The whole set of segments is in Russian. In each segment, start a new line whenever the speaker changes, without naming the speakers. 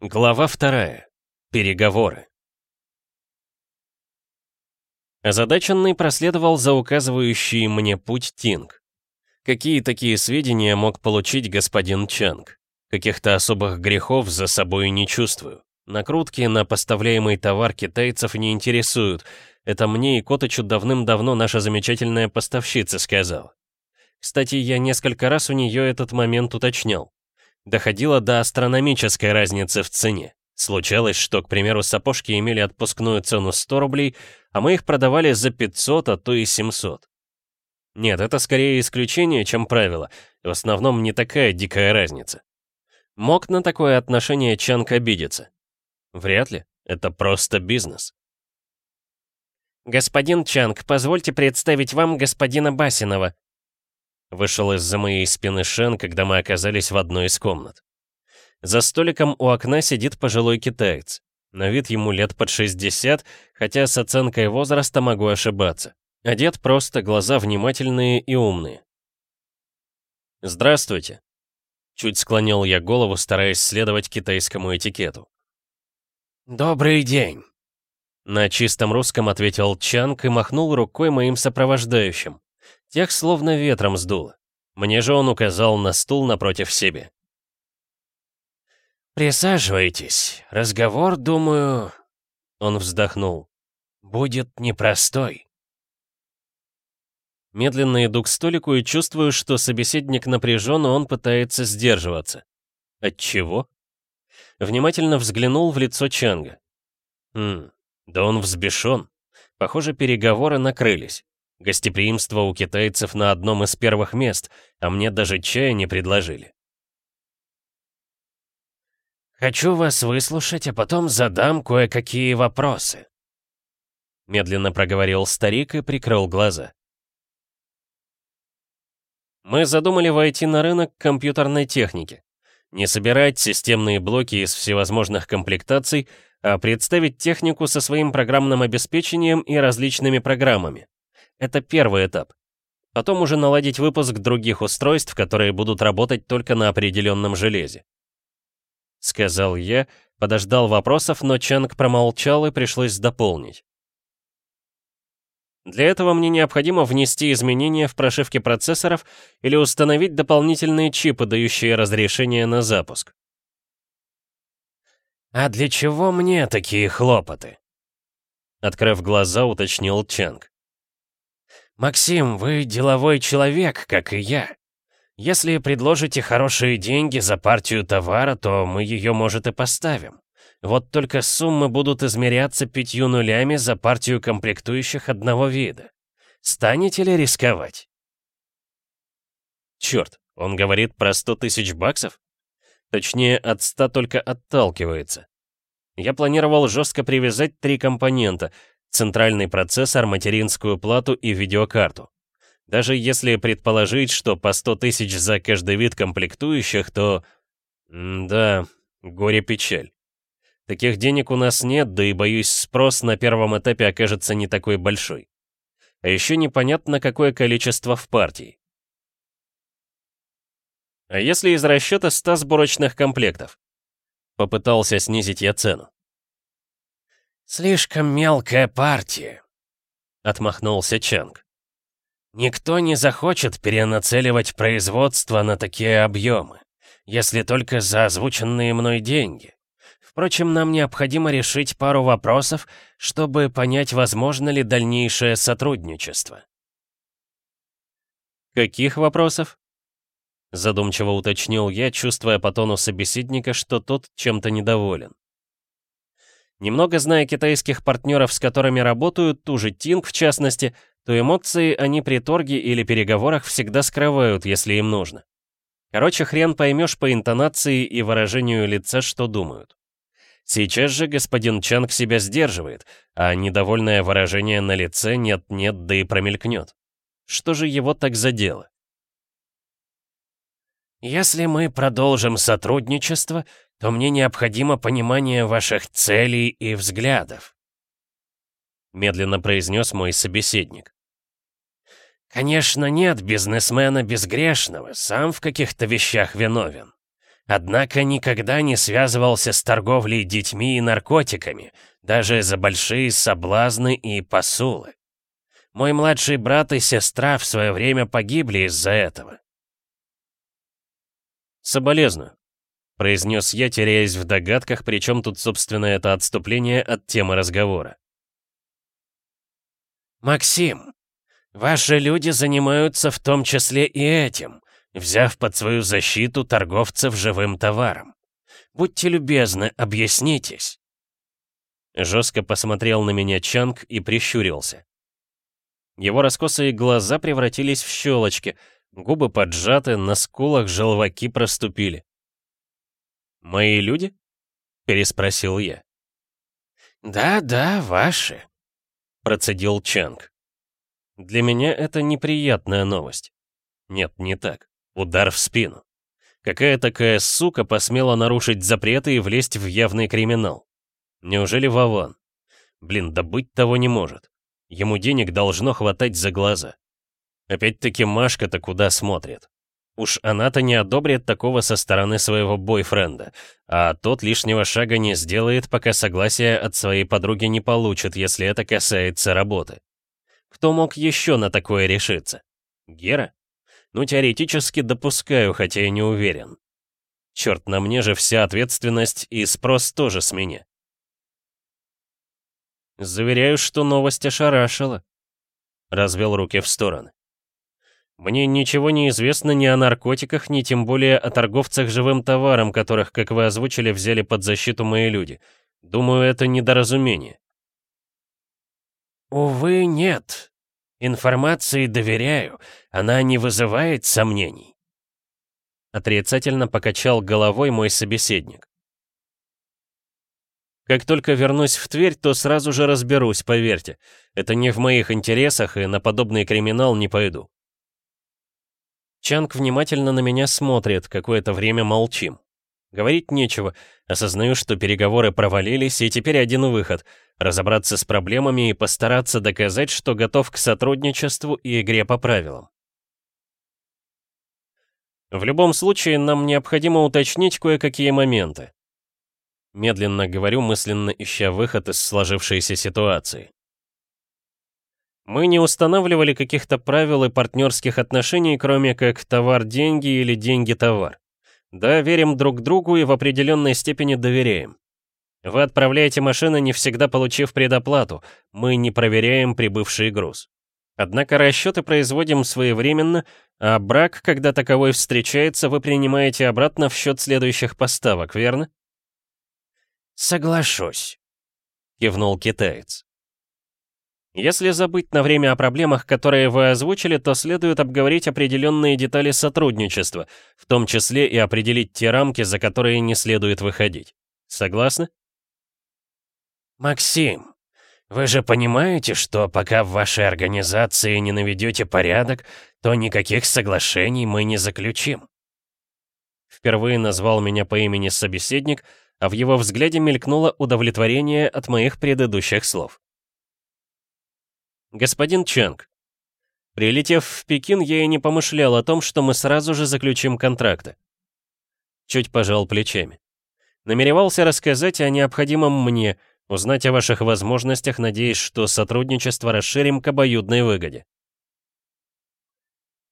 Глава вторая. Переговоры. Озадаченный проследовал за указывающий мне путь Тинг. Какие такие сведения мог получить господин Чанг? Каких-то особых грехов за собой не чувствую. Накрутки на поставляемый товар китайцев не интересуют. Это мне и Коточу давным-давно наша замечательная поставщица сказала. Кстати, я несколько раз у нее этот момент уточнял доходило до астрономической разницы в цене. Случалось, что, к примеру, сапожки имели отпускную цену 100 рублей, а мы их продавали за 500, а то и 700. Нет, это скорее исключение, чем правило. В основном не такая дикая разница. Мог на такое отношение Чанг обидеться? Вряд ли. Это просто бизнес. «Господин Чанг, позвольте представить вам господина Басинова», Вышел из-за моей спины Шен, когда мы оказались в одной из комнат. За столиком у окна сидит пожилой китаец. На вид ему лет под 60, хотя с оценкой возраста могу ошибаться. Одет просто, глаза внимательные и умные. «Здравствуйте», — чуть склонил я голову, стараясь следовать китайскому этикету.
«Добрый день», —
на чистом русском ответил Чанг и махнул рукой моим сопровождающим. Тех словно ветром сдуло. Мне же он указал на стул напротив себе.
«Присаживайтесь. Разговор, думаю...» Он вздохнул. «Будет непростой».
Медленно иду к столику и чувствую, что собеседник напряжен, и он пытается сдерживаться. От чего? Внимательно взглянул в лицо Чанга. Хм, да он взбешен. Похоже, переговоры накрылись. Гостеприимство у китайцев на одном из первых мест, а мне даже чая не предложили.
«Хочу вас выслушать, а потом задам кое-какие вопросы», медленно проговорил старик и прикрыл глаза.
Мы задумали войти на рынок компьютерной техники. Не собирать системные блоки из всевозможных комплектаций, а представить технику со своим программным обеспечением и различными программами. Это первый этап. Потом уже наладить выпуск других устройств, которые будут работать только на определенном железе. Сказал я, подождал вопросов, но Чанг промолчал и пришлось дополнить. Для этого мне необходимо внести изменения в прошивки процессоров или установить дополнительные чипы, дающие разрешение на запуск.
«А для чего мне такие хлопоты?»
Открыв глаза, уточнил Чанг.
«Максим, вы деловой человек, как и я. Если предложите хорошие деньги за партию товара, то мы ее, может, и поставим. Вот только суммы будут измеряться пятью нулями за партию комплектующих одного вида. Станете ли рисковать?»
Черт, он говорит про сто тысяч баксов? Точнее, от ста только отталкивается. Я планировал жестко привязать три компонента, центральный процессор, материнскую плату и видеокарту. Даже если предположить, что по 100 тысяч за каждый вид комплектующих, то... да, горе-печаль. Таких денег у нас нет, да и, боюсь, спрос на первом этапе окажется не такой большой. А еще непонятно, какое количество в партии. А если из расчета 100 сборочных комплектов? Попытался снизить я цену.
«Слишком мелкая партия», — отмахнулся Чанг. «Никто не захочет перенацеливать производство на такие объемы, если только за озвученные мной деньги. Впрочем, нам необходимо решить пару вопросов, чтобы понять, возможно ли дальнейшее сотрудничество».
«Каких вопросов?» Задумчиво уточнил я, чувствуя по тону собеседника, что тот чем-то недоволен. Немного зная китайских партнеров, с которыми работают, ту же Тинг в частности, то эмоции они при торге или переговорах всегда скрывают, если им нужно. Короче, хрен поймешь по интонации и выражению лица, что думают. Сейчас же господин Чанг себя сдерживает, а недовольное выражение на лице нет-нет, да и промелькнет. Что же его так задело?
«Если мы продолжим сотрудничество, то мне необходимо понимание ваших целей и взглядов», медленно произнес мой собеседник. «Конечно, нет бизнесмена безгрешного, сам в каких-то вещах виновен. Однако никогда не связывался с торговлей детьми и наркотиками, даже за большие соблазны и посулы. Мой младший брат и сестра в свое время погибли из-за этого.
«Соболезную», — произнес я, теряясь в догадках, причем тут, собственно, это отступление от темы разговора.
«Максим, ваши люди занимаются в том числе и этим, взяв под свою защиту торговцев живым товаром. Будьте любезны, объяснитесь».
Жестко посмотрел на меня Чанг и прищурился. Его раскосые глаза превратились в щелочки, губы поджаты, на скулах желваки проступили. «Мои люди?» — переспросил я.
«Да-да, ваши», — процедил Чанг.
Для меня это неприятная новость. Нет, не так. Удар в спину. Какая такая сука посмела нарушить запреты и влезть в явный криминал? Неужели Вован? Блин, да того не может. Ему денег должно хватать за глаза. Опять-таки Машка-то куда смотрит? Уж она-то не одобрит такого со стороны своего бойфренда, а тот лишнего шага не сделает, пока согласия от своей подруги не получит, если это касается работы. Кто мог еще на такое решиться? Гера? Ну, теоретически допускаю, хотя и не уверен. Черт, на мне же вся ответственность и спрос тоже с меня. Заверяю, что новость ошарашила. Развел руки в стороны. Мне ничего не известно ни о наркотиках, ни тем более о торговцах живым товаром, которых, как вы озвучили, взяли под защиту мои люди. Думаю, это недоразумение.
Увы, нет. Информации доверяю. Она не вызывает сомнений.
Отрицательно покачал головой мой собеседник. Как только вернусь в Тверь, то сразу же разберусь, поверьте. Это не в моих интересах, и на подобный криминал не пойду. Чанг внимательно на меня смотрит, какое-то время молчим. Говорить нечего, осознаю, что переговоры провалились, и теперь один выход — разобраться с проблемами и постараться доказать, что готов к сотрудничеству и игре по правилам. В любом случае, нам необходимо уточнить кое-какие моменты. Медленно говорю, мысленно ища выход из сложившейся ситуации. Мы не устанавливали каких-то правил и партнерских отношений, кроме как товар-деньги или деньги-товар. Да, верим друг другу и в определенной степени доверяем. Вы отправляете машины, не всегда получив предоплату, мы не проверяем прибывший груз. Однако расчеты производим своевременно, а брак, когда таковой встречается, вы принимаете обратно в счет следующих поставок, верно?
«Соглашусь», — кивнул китаец.
Если забыть на время о проблемах, которые вы озвучили, то следует обговорить определенные детали сотрудничества, в том числе и определить те рамки, за которые не следует выходить. Согласны?
Максим, вы же понимаете, что пока в вашей организации не наведете порядок, то никаких соглашений мы не заключим.
Впервые назвал меня по имени собеседник, а в его взгляде мелькнуло удовлетворение от моих предыдущих слов. «Господин Чанг, прилетев в Пекин, я и не помышлял о том, что мы сразу же заключим контракты». Чуть пожал плечами. Намеревался рассказать о необходимом мне, узнать о ваших возможностях, надеясь, что сотрудничество расширим к обоюдной выгоде.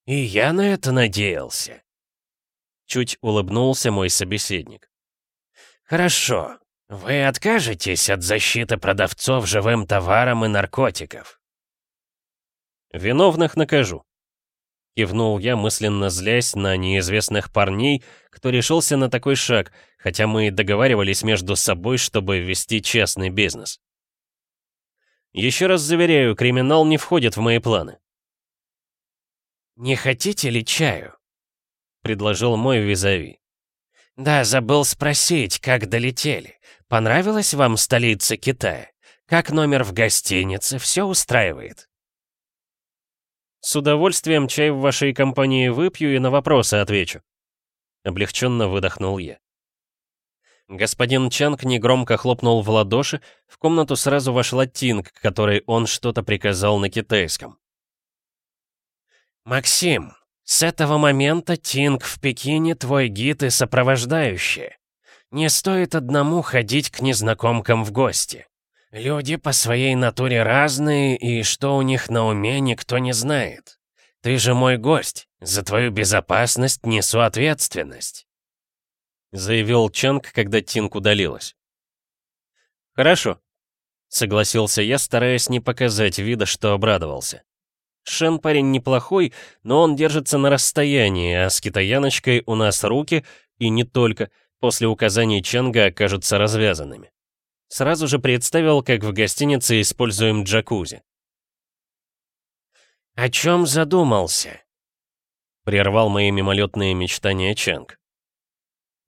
«И я на это надеялся», — чуть улыбнулся мой собеседник. «Хорошо. Вы откажетесь от защиты продавцов живым товаром и наркотиков?»
«Виновных накажу», — кивнул я, мысленно злясь на неизвестных парней, кто решился на такой шаг, хотя мы и договаривались между собой, чтобы вести честный бизнес. Еще раз заверяю, криминал не входит в мои планы.
«Не хотите ли чаю?»
— предложил мой визави.
«Да, забыл спросить, как долетели. Понравилась вам столица Китая? Как номер в гостинице? Все устраивает?»
«С удовольствием чай в вашей компании выпью и на вопросы отвечу». Облегченно выдохнул я. Господин Чанг негромко хлопнул в ладоши, в комнату сразу вошла Тинг, которой он что-то приказал на китайском.
«Максим, «С этого момента Тинг в Пекине твой гид и сопровождающий. Не стоит одному ходить к незнакомкам в гости. Люди по своей натуре разные, и что у них на уме, никто не знает. Ты же мой гость, за твою безопасность несу ответственность», — заявил Чанг, когда Тинг удалилась.
«Хорошо», — согласился я, стараясь не показать вида, что обрадовался. Шен парень неплохой, но он держится на расстоянии, а с китаяночкой у нас руки, и не только, после указаний Чанга окажутся развязанными. Сразу же представил, как в гостинице используем джакузи.
«О чем задумался?»
Прервал мои мимолетные мечтания Чанг.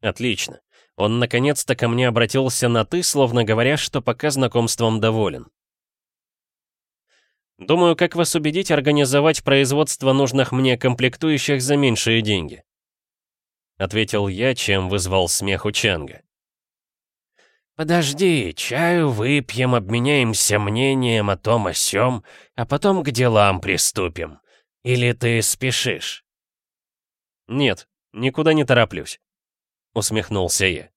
«Отлично. Он наконец-то ко мне обратился на «ты», словно говоря, что пока знакомством доволен. Думаю, как вас убедить организовать производство нужных мне комплектующих за меньшие деньги. Ответил я, чем вызвал смех у Чанга.
«Подожди, чаю выпьем, обменяемся мнением о том о сём, а потом к делам приступим. Или ты спешишь?»
«Нет, никуда не тороплюсь», — усмехнулся я.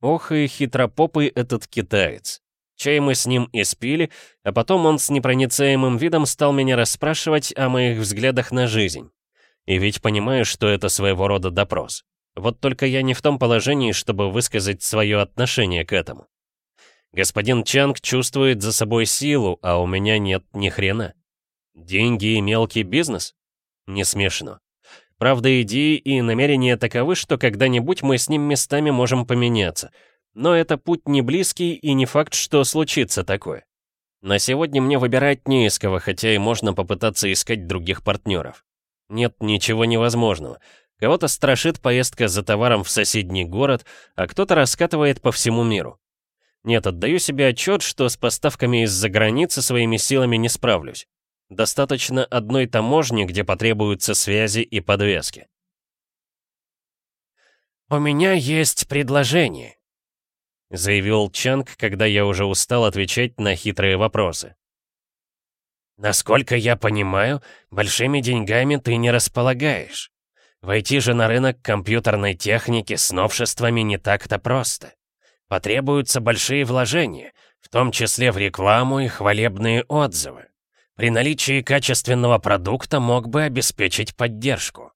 Ох и хитропопый этот китаец. Чай мы с ним и спили, а потом он с непроницаемым видом стал меня расспрашивать о моих взглядах на жизнь. И ведь понимаю, что это своего рода допрос. Вот только я не в том положении, чтобы высказать свое отношение к этому. Господин Чанг чувствует за собой силу, а у меня нет ни хрена. Деньги и мелкий бизнес? Не смешно. Правда, идеи и намерения таковы, что когда-нибудь мы с ним местами можем поменяться. Но это путь не близкий и не факт, что случится такое. На сегодня мне выбирать не из кого, хотя и можно попытаться искать других партнеров. Нет ничего невозможного. Кого-то страшит поездка за товаром в соседний город, а кто-то раскатывает по всему миру. Нет, отдаю себе отчет, что с поставками из-за границы своими силами не справлюсь. Достаточно одной таможни, где потребуются связи и подвески.
«У меня есть предложение», — заявил Чанг, когда я уже устал отвечать на хитрые вопросы. «Насколько я понимаю, большими деньгами ты не располагаешь. Войти же на рынок компьютерной техники с новшествами не так-то просто. Потребуются большие вложения, в том числе в рекламу и хвалебные отзывы. При наличии качественного продукта мог бы обеспечить поддержку.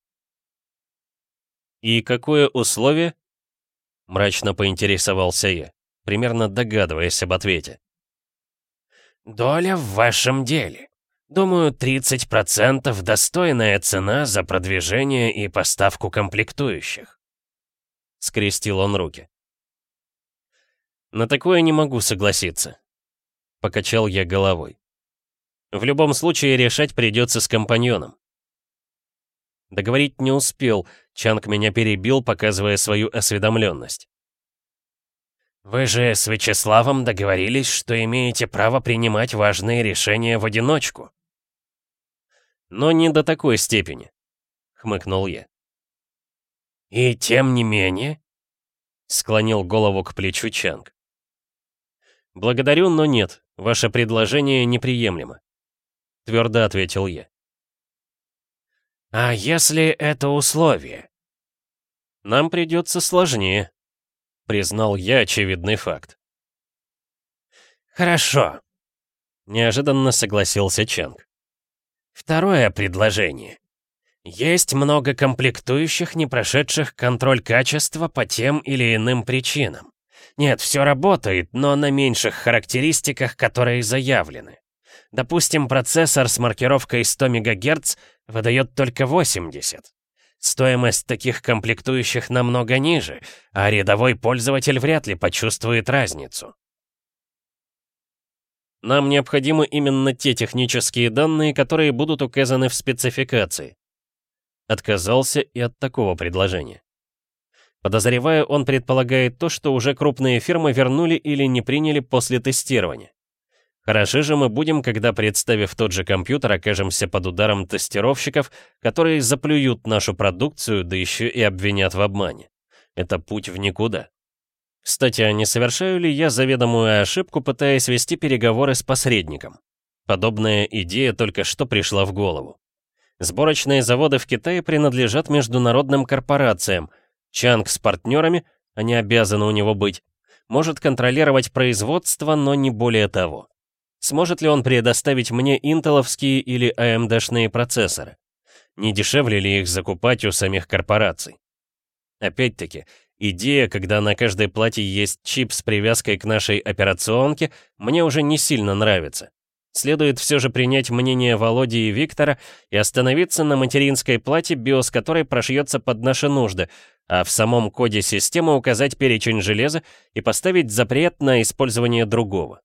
«И какое условие?» Мрачно поинтересовался я, примерно догадываясь об ответе.
«Доля в вашем деле. Думаю, 30% достойная цена за продвижение и поставку комплектующих.
Скрестил он руки. На такое не могу согласиться. Покачал я головой. В любом случае решать придется с компаньоном. Договорить не успел, Чанг меня перебил, показывая свою осведомленность.
«Вы же с Вячеславом договорились, что имеете право принимать важные решения в одиночку»,
но не до такой степени», — хмыкнул я.
«И тем не менее?»
— склонил голову к плечу Чанг. «Благодарю, но нет, ваше предложение неприемлемо», — твердо ответил я.
«А если это условие?»
«Нам придется сложнее», — признал я очевидный факт.
«Хорошо», — неожиданно согласился Чанг. Второе предложение. Есть много комплектующих, не прошедших контроль качества по тем или иным причинам. Нет, все работает, но на меньших характеристиках, которые заявлены. Допустим, процессор с маркировкой 100 МГц выдает только 80. Стоимость таких комплектующих намного ниже, а рядовой пользователь вряд ли почувствует разницу.
Нам необходимы именно те технические данные, которые будут указаны в спецификации. Отказался и от такого предложения. Подозреваю, он предполагает то, что уже крупные фирмы вернули или не приняли после тестирования. Хороши же мы будем, когда, представив тот же компьютер, окажемся под ударом тестировщиков, которые заплюют нашу продукцию, да еще и обвинят в обмане. Это путь в никуда. Кстати, а не совершаю ли я заведомую ошибку, пытаясь вести переговоры с посредником? Подобная идея только что пришла в голову. Сборочные заводы в Китае принадлежат международным корпорациям. Чанг с партнерами, они обязаны у него быть, может контролировать производство, но не более того. Сможет ли он предоставить мне интеловские или AMD-шные процессоры? Не дешевле ли их закупать у самих корпораций? Опять-таки, идея, когда на каждой плате есть чип с привязкой к нашей операционке, мне уже не сильно нравится. Следует все же принять мнение Володи и Виктора и остановиться на материнской плате, биос которой прошьется под наши нужды, а в самом коде системы указать перечень железа и поставить запрет на использование другого.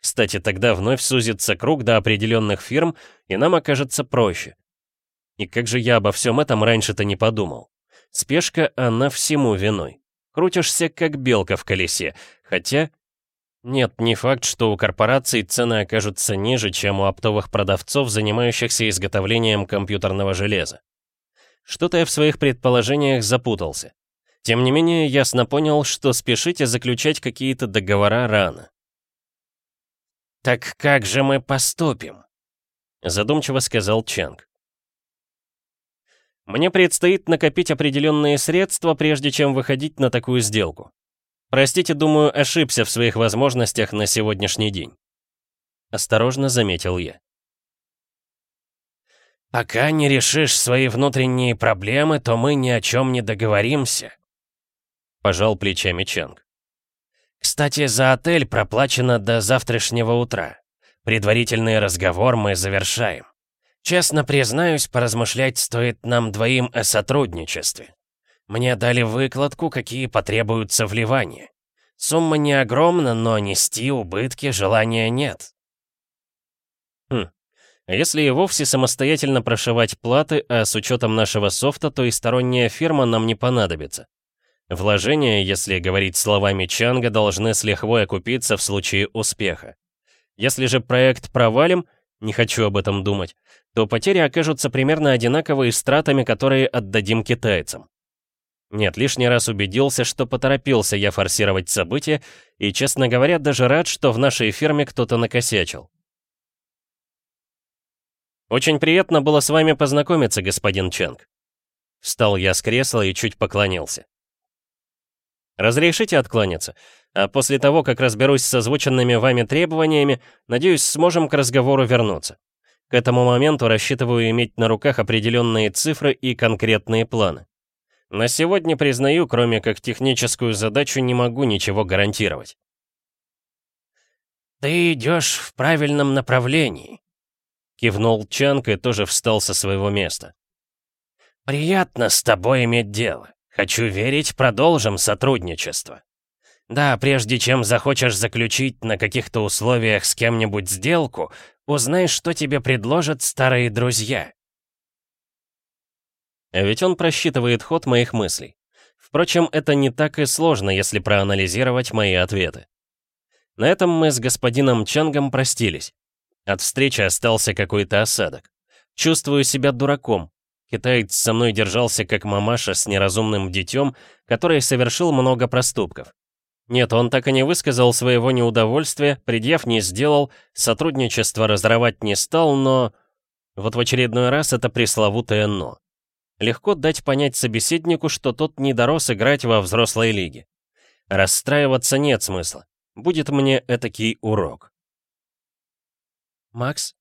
Кстати, тогда вновь сузится круг до определенных фирм, и нам окажется проще. И как же я обо всем этом раньше-то не подумал? Спешка, она всему виной. Крутишься, как белка в колесе, хотя... Нет, не факт, что у корпораций цены окажутся ниже, чем у оптовых продавцов, занимающихся изготовлением компьютерного железа. Что-то я в своих предположениях запутался. Тем не менее, ясно понял, что спешите заключать какие-то договора рано. «Так как же мы поступим?» Задумчиво сказал Чанг. «Мне предстоит накопить определенные средства, прежде чем выходить на такую сделку. Простите, думаю, ошибся в своих возможностях на сегодняшний день». Осторожно заметил я.
«Пока не решишь свои внутренние проблемы, то мы ни о чем не договоримся», — пожал плечами Чанг. «Кстати, за отель проплачено до завтрашнего утра. Предварительный разговор мы завершаем. Честно признаюсь, поразмышлять стоит нам двоим о сотрудничестве. Мне дали выкладку, какие потребуются вливания. Сумма не огромна, но нести убытки желания нет.
Хм, а если и вовсе самостоятельно прошивать платы, а с учетом нашего софта, то и сторонняя фирма нам не понадобится. Вложения, если говорить словами Чанга, должны с лихвой окупиться в случае успеха. Если же проект провалим, не хочу об этом думать, то потери окажутся примерно одинаковые с тратами, которые отдадим китайцам. Нет, лишний раз убедился, что поторопился я форсировать события, и, честно говоря, даже рад, что в нашей фирме кто-то накосячил. «Очень приятно было с вами познакомиться, господин Ченг». Встал я с кресла и чуть поклонился. «Разрешите откланяться? А после того, как разберусь с озвученными вами требованиями, надеюсь, сможем к разговору вернуться. К этому моменту рассчитываю иметь на руках определенные цифры и конкретные планы. На сегодня, признаю, кроме как техническую задачу, не могу ничего гарантировать».
«Ты идешь в правильном направлении», Кивнул Чанг и тоже встал со своего места. «Приятно с тобой иметь дело. Хочу верить, продолжим сотрудничество. Да, прежде чем захочешь заключить на каких-то условиях с кем-нибудь сделку, узнай, что тебе предложат старые друзья».
А ведь он просчитывает ход моих мыслей. Впрочем, это не так и сложно, если проанализировать мои ответы. На этом мы с господином Чангом простились. От встречи остался какой-то осадок. Чувствую себя дураком. Китаец со мной держался как мамаша с неразумным детем, который совершил много проступков. Нет, он так и не высказал своего неудовольствия, предъяв не сделал, сотрудничество разрывать не стал, но... Вот в очередной раз это пресловутое «но». Легко дать понять собеседнику, что тот не дорос играть во взрослой лиге. Расстраиваться нет смысла. Будет мне этакий урок.
«Макс,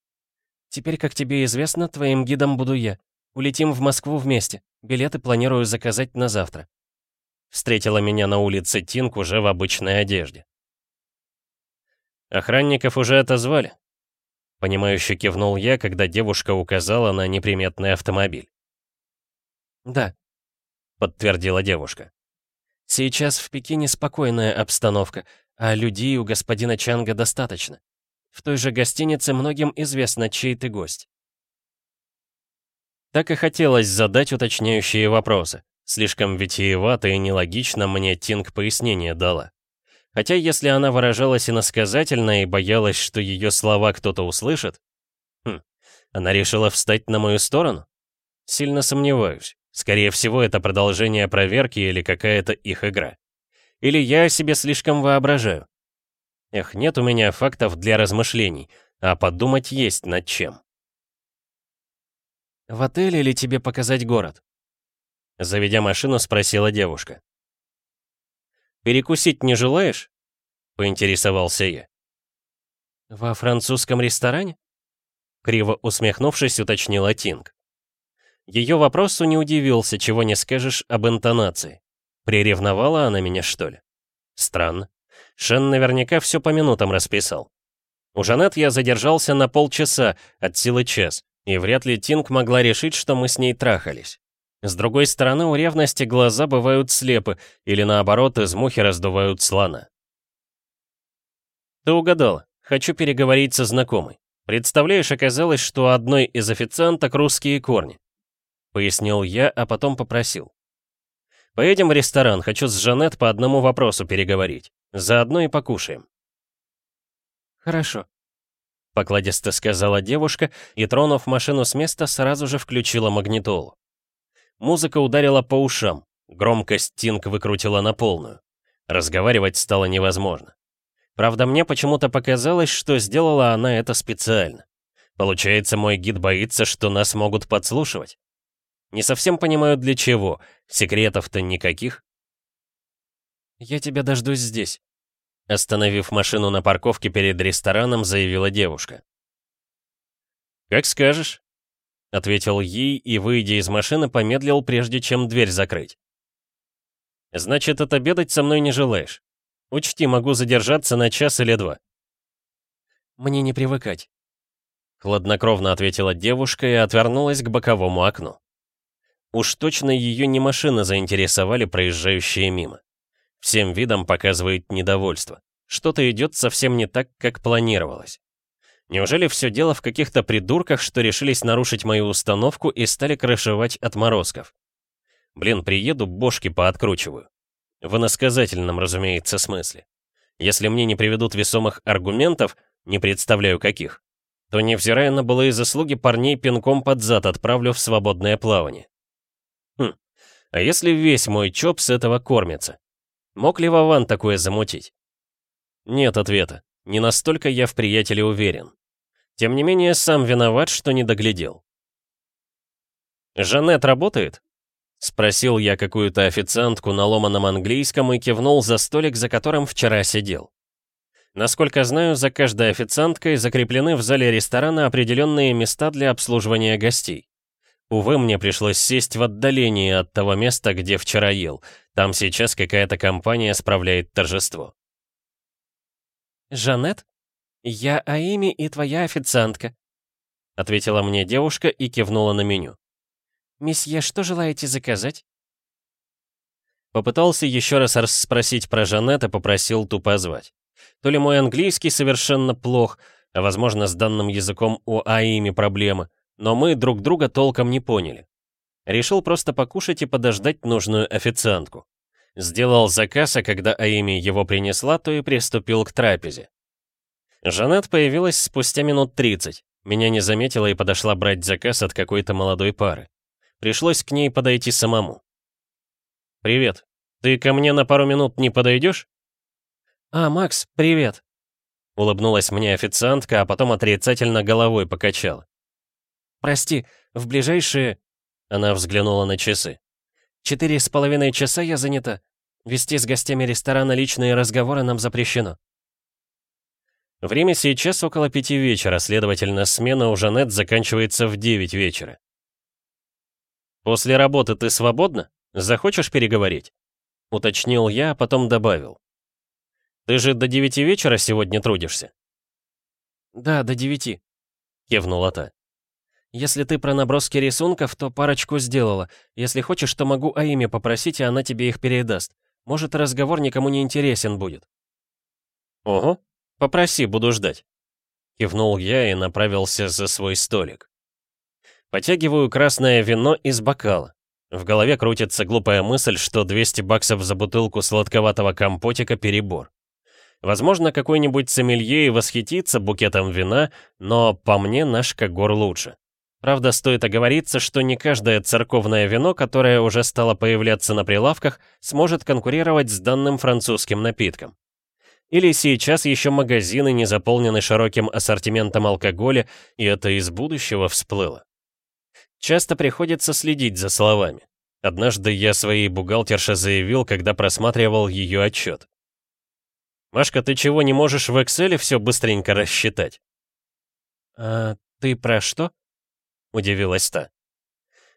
теперь, как тебе известно, твоим гидом буду я. Улетим в Москву вместе. Билеты планирую заказать на завтра».
Встретила меня на улице Тинк уже в обычной одежде. «Охранников уже отозвали?» Понимающе кивнул я, когда девушка указала на неприметный автомобиль.
«Да», — подтвердила девушка. «Сейчас в Пекине спокойная обстановка, а людей у господина Чанга достаточно. В той же гостинице многим известно, чей ты гость.
Так и хотелось задать уточняющие вопросы. Слишком витиевато и нелогично мне Тинг пояснение дала. Хотя если она выражалась иносказательно и боялась, что ее слова кто-то услышит, хм, она решила встать на мою сторону? Сильно сомневаюсь. Скорее всего, это продолжение проверки или какая-то их игра. Или я о себе слишком воображаю. Эх, нет у меня фактов для размышлений, а подумать есть над чем.
«В отель или тебе показать город?»
Заведя машину, спросила девушка. «Перекусить не желаешь?» — поинтересовался я.
«Во французском ресторане?»
Криво усмехнувшись, уточнила Тинг. Ее вопросу не удивился, чего не скажешь об интонации. Приревновала она меня, что ли? Странно. Шен наверняка все по минутам расписал. У Жанет я задержался на полчаса, от силы час, и вряд ли Тинг могла решить, что мы с ней трахались. С другой стороны, у ревности глаза бывают слепы, или наоборот, из мухи раздувают слона. Ты угадала. Хочу переговорить со знакомой. Представляешь, оказалось, что у одной из официанток русские корни. Пояснил я, а потом попросил. Поедем в ресторан, хочу с Жанет по одному вопросу переговорить. Заодно и покушаем.
Хорошо.
Покладисто сказала девушка и, тронув машину с места, сразу же включила магнитолу. Музыка ударила по ушам, громкость Тинг выкрутила на полную. Разговаривать стало невозможно. Правда, мне почему-то показалось, что сделала она это специально. Получается, мой гид боится, что нас могут подслушивать. Не совсем понимаю, для чего. Секретов-то никаких.
«Я тебя дождусь здесь», —
остановив машину на парковке перед рестораном, заявила девушка. «Как скажешь», — ответил ей и, выйдя из машины, помедлил, прежде чем дверь закрыть. «Значит, отобедать со мной не желаешь? Учти, могу задержаться на час или два».
«Мне не привыкать», —
хладнокровно ответила девушка и отвернулась к боковому окну. Уж точно ее не машины заинтересовали проезжающие мимо. Всем видом показывает недовольство. Что-то идет совсем не так, как планировалось. Неужели все дело в каких-то придурках, что решились нарушить мою установку и стали крышевать отморозков? Блин, приеду, бошки пооткручиваю. В иносказательном, разумеется, смысле. Если мне не приведут весомых аргументов, не представляю каких, то, невзирая на былые заслуги, парней пинком под зад отправлю в свободное плавание. Хм, а если весь мой ЧОП с этого кормится? Мог ли Вован такое замутить? Нет ответа. Не настолько я в приятеле уверен. Тем не менее, сам виноват, что не доглядел. «Жанет работает?» Спросил я какую-то официантку на ломаном английском и кивнул за столик, за которым вчера сидел. Насколько знаю, за каждой официанткой закреплены в зале ресторана определенные места для обслуживания гостей. Увы, мне пришлось сесть в отдалении от того места, где вчера ел. Там сейчас какая-то компания справляет торжество.
«Жанет?» «Я Аими и твоя официантка», — ответила мне девушка и кивнула на меню. «Месье, что желаете заказать?»
Попытался еще раз расспросить про Жанет и попросил ту позвать. То ли мой английский совершенно плох, а возможно с данным языком у Аими проблемы, но мы друг друга толком не поняли. Решил просто покушать и подождать нужную официантку. Сделал заказ, а когда Аими его принесла, то и приступил к трапезе. Жанет появилась спустя минут 30. Меня не заметила и подошла брать заказ от какой-то молодой пары. Пришлось к ней подойти самому. «Привет. Ты ко мне на пару минут не подойдешь?»
«А, Макс, привет!»
Улыбнулась мне официантка, а потом отрицательно головой покачала.
«Прости, в ближайшие...»
Она взглянула на часы.
«Четыре с половиной часа я занята. Вести с гостями ресторана личные разговоры нам запрещено».
Время сейчас около пяти вечера, следовательно, смена у Жанет заканчивается в девять вечера. «После работы ты свободна? Захочешь переговорить?» Уточнил я, а потом добавил. «Ты же до девяти вечера сегодня трудишься?»
«Да, до девяти», —
кивнула та.
«Если ты про наброски рисунков, то парочку сделала. Если хочешь, то могу Аиме попросить, и она тебе их передаст. Может, разговор никому не интересен будет».
«Ого, «Попроси, буду ждать». Кивнул я и направился за свой столик. Потягиваю красное вино из бокала. В голове крутится глупая мысль, что 200 баксов за бутылку сладковатого компотика — перебор. Возможно, какой-нибудь сомелье и восхитится букетом вина, но по мне наш Кагор лучше. Правда, стоит оговориться, что не каждое церковное вино, которое уже стало появляться на прилавках, сможет конкурировать с данным французским напитком. Или сейчас еще магазины не заполнены широким ассортиментом алкоголя, и это из будущего всплыло. Часто приходится следить за словами. Однажды я своей бухгалтерше заявил, когда просматривал ее отчет. «Машка, ты чего, не можешь в Excel все быстренько рассчитать?»
«А ты про что?»
— удивилась та.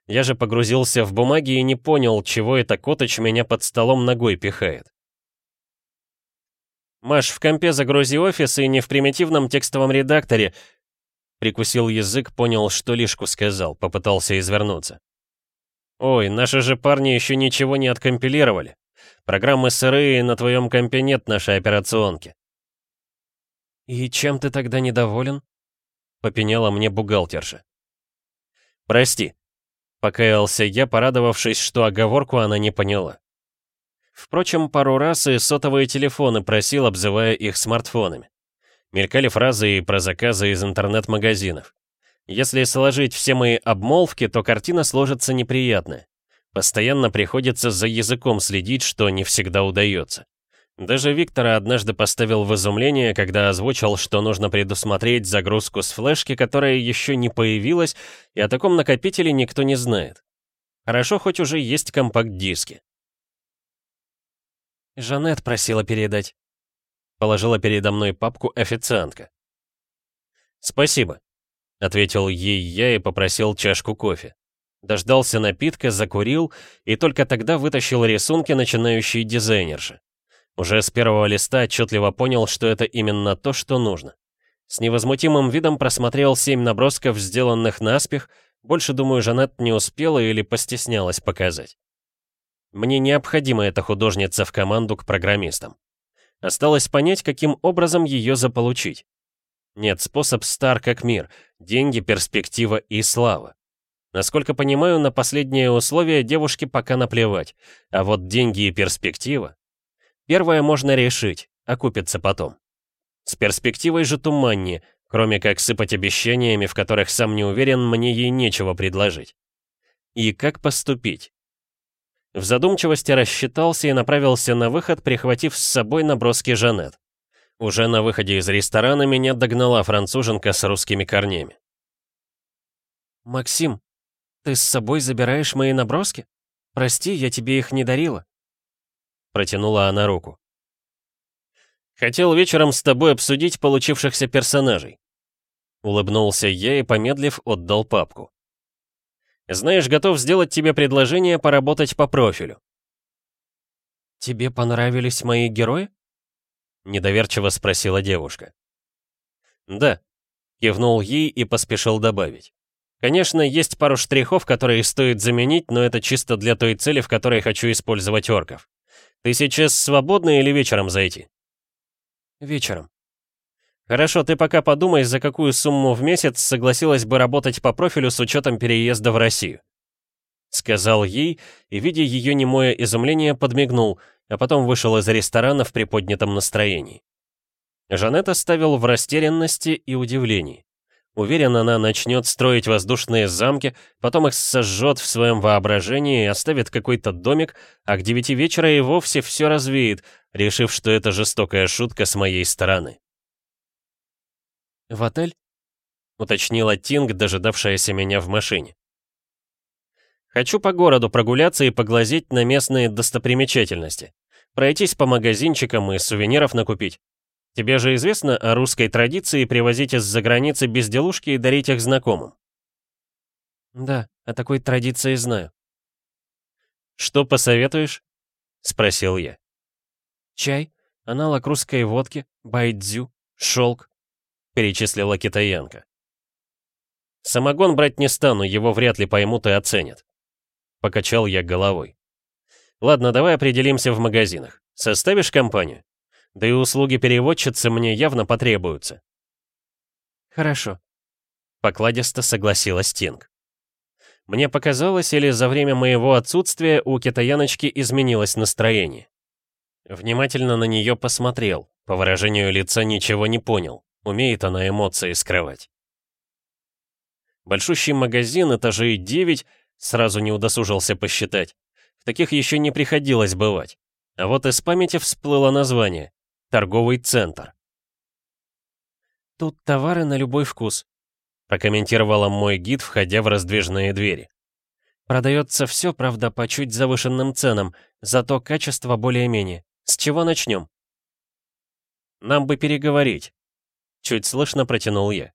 Я же погрузился в бумаги и не понял, чего это Коточ меня под столом ногой пихает. «Маш, в компе загрузи офис и не в примитивном текстовом редакторе». Прикусил язык, понял, что лишку сказал, попытался извернуться. «Ой, наши же парни еще ничего не откомпилировали. Программы сырые, на твоем компе нет нашей операционки».
«И чем ты тогда недоволен?»
Попеняла мне бухгалтерша. «Прости», — покаялся я, порадовавшись, что оговорку она не поняла. Впрочем, пару раз и сотовые телефоны просил, обзывая их смартфонами. Мелькали фразы и про заказы из интернет-магазинов. Если сложить все мои обмолвки, то картина сложится неприятная. Постоянно приходится за языком следить, что не всегда удается. Даже Виктора однажды поставил в изумление, когда озвучил, что нужно предусмотреть загрузку с флешки, которая еще не появилась, и о таком накопителе никто не знает. Хорошо, хоть уже есть компакт-диски.
Жанет просила передать.
Положила передо мной папку официантка. «Спасибо», — ответил ей я и попросил чашку кофе. Дождался напитка, закурил и только тогда вытащил рисунки начинающей дизайнерши. Уже с первого листа отчетливо понял, что это именно то, что нужно. С невозмутимым видом просмотрел семь набросков, сделанных наспех, больше, думаю, Жанет не успела или постеснялась показать. Мне необходима эта художница в команду к программистам. Осталось понять, каким образом ее заполучить. Нет, способ стар как мир. Деньги, перспектива и слава. Насколько понимаю, на последнее условие девушке пока наплевать. А вот деньги и перспектива... Первое можно решить, окупится потом. С перспективой же туманнее, кроме как сыпать обещаниями, в которых сам не уверен, мне ей нечего предложить. И как поступить? В задумчивости рассчитался и направился на выход, прихватив с собой наброски Жанет. Уже на выходе из ресторана меня догнала француженка с русскими корнями.
«Максим, ты с собой забираешь мои наброски? Прости, я тебе их не дарила».
Протянула она руку. «Хотел вечером с тобой обсудить получившихся персонажей». Улыбнулся я и, помедлив, отдал папку. Знаешь, готов сделать тебе предложение поработать по профилю».
«Тебе понравились мои герои?»
Недоверчиво спросила девушка. «Да», — кивнул ей и поспешил добавить. «Конечно, есть пару штрихов, которые стоит заменить, но это чисто для той цели, в которой хочу использовать орков. Ты сейчас свободна или вечером зайти?»
«Вечером».
Хорошо, ты пока подумай, за какую сумму в месяц согласилась бы работать по профилю с учетом переезда в Россию. Сказал ей, и, видя ее немое изумление, подмигнул, а потом вышел из ресторана в приподнятом настроении. Жанет оставил в растерянности и удивлении. Уверен, она начнет строить воздушные замки, потом их сожжет в своем воображении и оставит какой-то домик, а к девяти вечера и вовсе все развеет, решив, что это жестокая шутка с моей стороны.
«В отель?»
— уточнила Тинг, дожидавшаяся меня в машине. «Хочу по городу прогуляться и поглазеть на местные достопримечательности. Пройтись по магазинчикам и сувениров накупить. Тебе же известно о русской традиции привозить из-за границы безделушки и дарить их знакомым?»
«Да, о такой традиции знаю».
«Что посоветуешь?» — спросил я.
«Чай, аналог русской водки, байдзю, шелк, — перечислила китаянка.
«Самогон брать не стану, его вряд ли поймут и оценят». Покачал я головой. «Ладно, давай определимся в магазинах. Составишь компанию? Да и услуги переводчицы мне явно потребуются».
«Хорошо», —
покладисто согласилась Тинг. Мне показалось, или за время моего отсутствия у китаяночки изменилось настроение. Внимательно на нее посмотрел, по выражению лица ничего не понял. Умеет она эмоции скрывать. Большущий магазин, этажей 9, сразу не удосужился посчитать. В таких еще не приходилось бывать. А вот из памяти всплыло название. Торговый центр.
Тут товары на любой вкус.
прокомментировала мой гид, входя в раздвижные двери.
Продается все, правда, по чуть завышенным ценам, зато качество более-менее. С чего начнем?
Нам бы переговорить. Чуть слышно протянул я.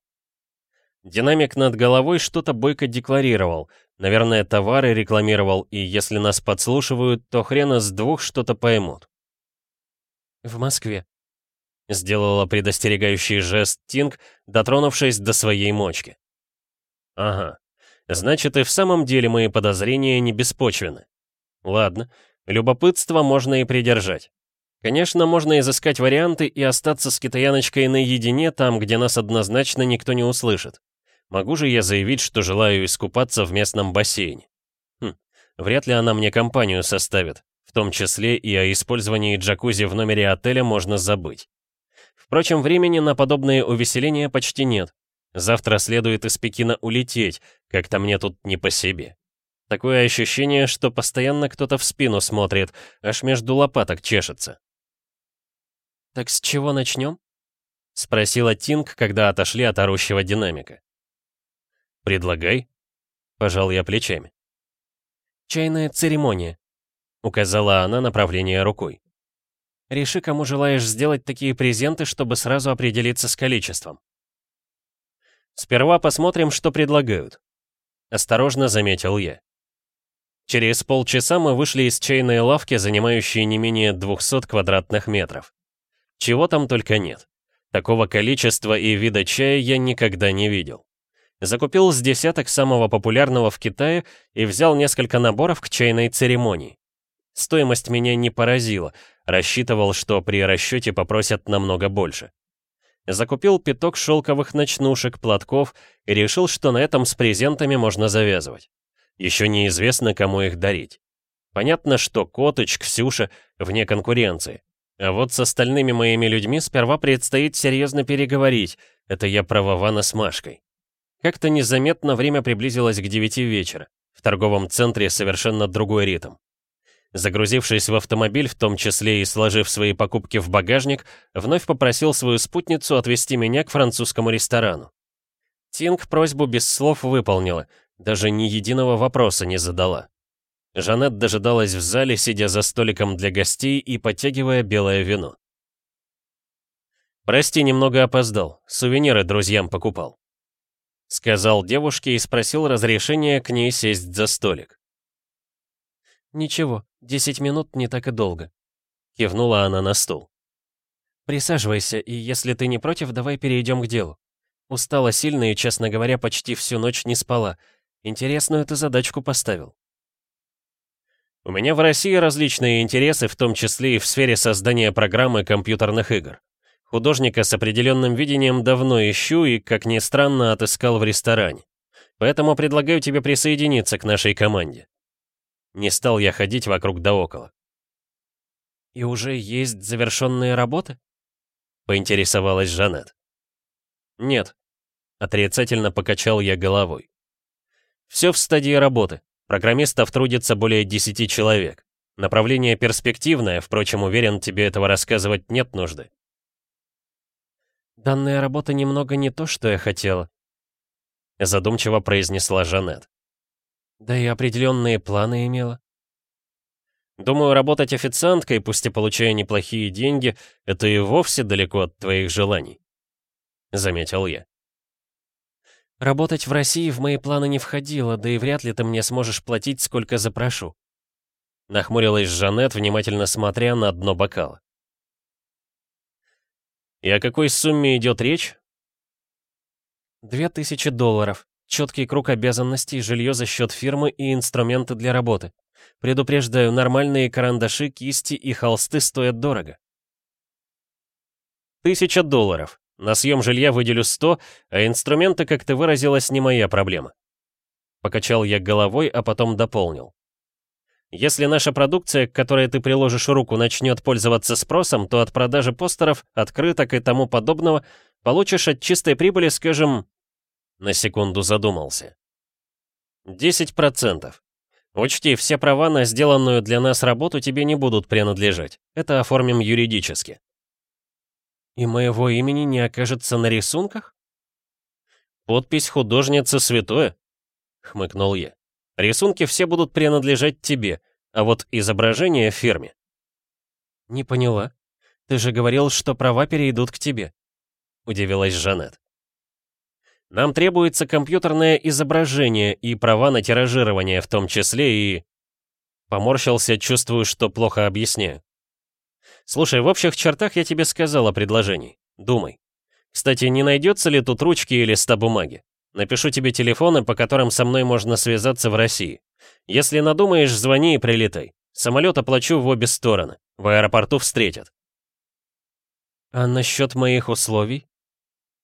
Динамик над головой что-то бойко декларировал. Наверное, товары рекламировал, и если нас подслушивают, то хрена с двух что-то поймут.
В Москве.
Сделала предостерегающий жест Тинг, дотронувшись до своей мочки. Ага. Значит, и в самом деле мои подозрения не беспочвены. Ладно, любопытство можно и придержать. Конечно, можно изыскать варианты и остаться с китаяночкой наедине там, где нас однозначно никто не услышит. Могу же я заявить, что желаю искупаться в местном бассейне? Хм, вряд ли она мне компанию составит. В том числе и о использовании джакузи в номере отеля можно забыть. Впрочем, времени на подобные увеселения почти нет. Завтра следует из Пекина улететь, как-то мне тут не по себе. Такое ощущение, что постоянно кто-то в спину смотрит, аж между лопаток чешется.
«Так с чего начнем?»
— спросила Тинг, когда отошли от орущего динамика. «Предлагай», — пожал я плечами.
«Чайная церемония», — указала она направление рукой. «Реши, кому желаешь сделать такие презенты, чтобы сразу определиться с количеством».
«Сперва посмотрим, что предлагают», — осторожно заметил я. Через полчаса мы вышли из чайной лавки, занимающей не менее 200 квадратных метров. Чего там только нет. Такого количества и вида чая я никогда не видел. Закупил с десяток самого популярного в Китае и взял несколько наборов к чайной церемонии. Стоимость меня не поразила, рассчитывал, что при расчете попросят намного больше. Закупил пяток шелковых ночнушек, платков и решил, что на этом с презентами можно завязывать. Еще неизвестно, кому их дарить. Понятно, что Котыч, Ксюша вне конкуренции. А вот с остальными моими людьми сперва предстоит серьезно переговорить. Это я про Вована с Машкой. Как-то незаметно время приблизилось к девяти вечера. В торговом центре совершенно другой ритм. Загрузившись в автомобиль, в том числе и сложив свои покупки в багажник, вновь попросил свою спутницу отвезти меня к французскому ресторану. Тинг просьбу без слов выполнила, даже ни единого вопроса не задала. Жанет дожидалась в зале, сидя за столиком для гостей и подтягивая белое вино. «Прости, немного опоздал. Сувениры друзьям покупал», — сказал девушке и спросил разрешения к ней сесть за столик.
«Ничего, десять минут не так и долго», —
кивнула она на стул.
«Присаживайся, и если ты не против, давай перейдем к делу. Устала сильно и, честно говоря, почти всю ночь не спала. Интересную ты задачку поставил».
У меня в России различные интересы, в том числе и в сфере создания программы компьютерных игр. Художника с определенным видением давно ищу и, как ни странно, отыскал в ресторане. Поэтому предлагаю тебе присоединиться к нашей команде. Не стал я ходить вокруг да около.
«И уже есть завершенные работы?»
— поинтересовалась Жанет. «Нет», — отрицательно покачал я головой. «Все в стадии работы. Программистов трудится более 10 человек. Направление перспективное, впрочем, уверен, тебе этого рассказывать нет нужды.
«Данная работа немного не то, что я хотела», —
задумчиво произнесла Жанет.
«Да и определенные планы имела».
«Думаю, работать официанткой, пусть и получая неплохие деньги, это и вовсе далеко от твоих желаний», — заметил я.
Работать в России в мои планы не входило, да и вряд ли ты мне сможешь платить, сколько запрошу.
Нахмурилась Жанет, внимательно смотря на дно бокала. И о какой сумме идет речь?
Две тысячи долларов. Четкий круг обязанностей, жилье за счет фирмы и инструменты для работы. Предупреждаю, нормальные карандаши, кисти и холсты стоят дорого.
Тысяча долларов. На съем жилья выделю 100, а инструменты, как ты выразилась, не моя проблема. Покачал я головой, а потом дополнил. Если наша продукция, к которой ты приложишь руку, начнет пользоваться спросом, то от продажи постеров, открыток и тому подобного получишь от чистой прибыли, скажем... На секунду задумался. 10%. Учти, все права на сделанную для нас работу тебе не будут принадлежать. Это оформим юридически.
«И моего имени не окажется на рисунках?»
Подпись художницы святое?» — хмыкнул я. «Рисунки все будут принадлежать тебе, а вот изображение — фирме».
«Не поняла. Ты же говорил, что права перейдут к тебе», — удивилась Жанет.
«Нам требуется компьютерное изображение и права на тиражирование в том числе и...» Поморщился, чувствую, что плохо объясняю. «Слушай, в общих чертах я тебе сказал о предложении. Думай. Кстати, не найдется ли тут ручки или листа бумаги? Напишу тебе телефоны, по которым со мной можно связаться в России. Если надумаешь, звони и прилетай. Самолет оплачу в обе стороны. В аэропорту встретят.
А насчет моих условий?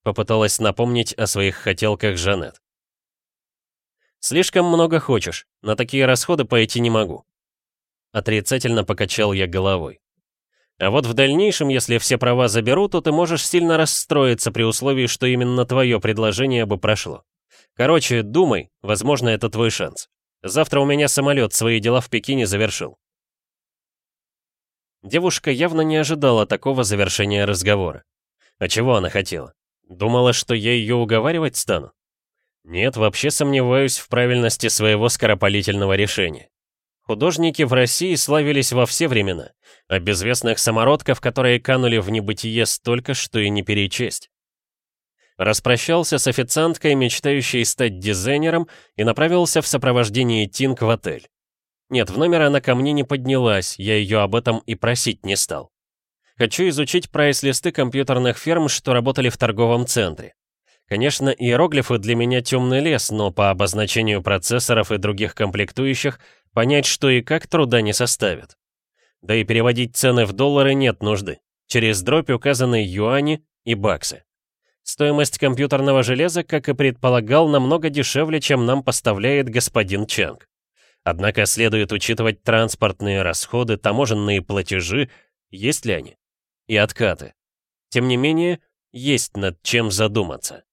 Попыталась напомнить о своих хотелках Жанет. «Слишком много хочешь. На такие расходы пойти не могу». Отрицательно покачал я головой. А вот в дальнейшем, если все права заберу, то ты можешь сильно расстроиться при условии, что именно твое предложение бы прошло. Короче, думай, возможно, это твой шанс. Завтра у меня самолет свои дела в Пекине завершил. Девушка явно не ожидала такого завершения разговора. А чего она хотела? Думала, что я ее уговаривать стану? Нет, вообще сомневаюсь в правильности своего скоропалительного решения. Художники в России славились во все времена, а безвестных самородков, которые канули в небытие столько, что и не перечесть. Распрощался с официанткой, мечтающей стать дизайнером, и направился в сопровождении Тинг в отель. Нет, в номер она ко мне не поднялась, я ее об этом и просить не стал. Хочу изучить прайс-листы компьютерных фирм, что работали в торговом центре. Конечно, иероглифы для меня темный лес, но по обозначению процессоров и других комплектующих понять, что и как труда не составит. Да и переводить цены в доллары нет нужды. Через дробь указаны юани и баксы. Стоимость компьютерного железа, как и предполагал, намного дешевле, чем нам поставляет господин Чанг. Однако следует учитывать транспортные расходы, таможенные платежи, есть ли они, и откаты. Тем не менее, есть над чем задуматься.